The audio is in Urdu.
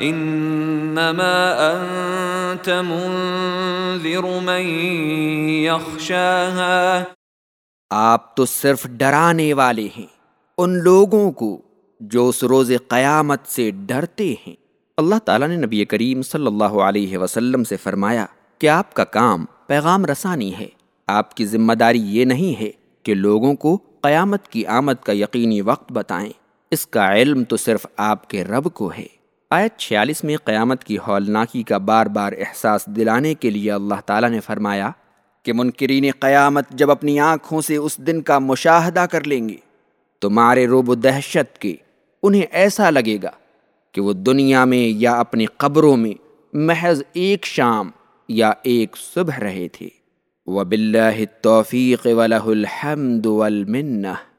انما انت منذر من يخشاها. آپ تو صرف ڈرانے والے ہیں، ان لوگوں کو جو اس روز قیامت سے ڈرتے ہیں۔ اللہ تعالیٰ نے نبی کریم صلی اللہ علیہ وسلم سے فرمایا کہ آپ کا کام پیغام رسانی ہے؟ آپ کی ذمہ داری یہ نہیں ہے کہ لوگوں کو قیامت کی آمد کا یقینی وقت بتائیں۔ اس کا علم تو صرف آپ کے رب کو ہے۔ آیت چھیالیس میں قیامت کی ہولناکی کا بار بار احساس دلانے کے لیے اللہ تعالیٰ نے فرمایا کہ منکرین قیامت جب اپنی آنکھوں سے اس دن کا مشاہدہ کر لیں گے، تو مارے روب و دہشت کے انہیں ایسا لگے گا کہ وہ دنیا میں یا اپنی قبروں میں محض ایک شام یا ایک صبح رہے تھے۔ وَبِاللَّهِ التَّوْفِيقِ وَلَهُ الْحَمْدُ وَالْمِنَّةِ۔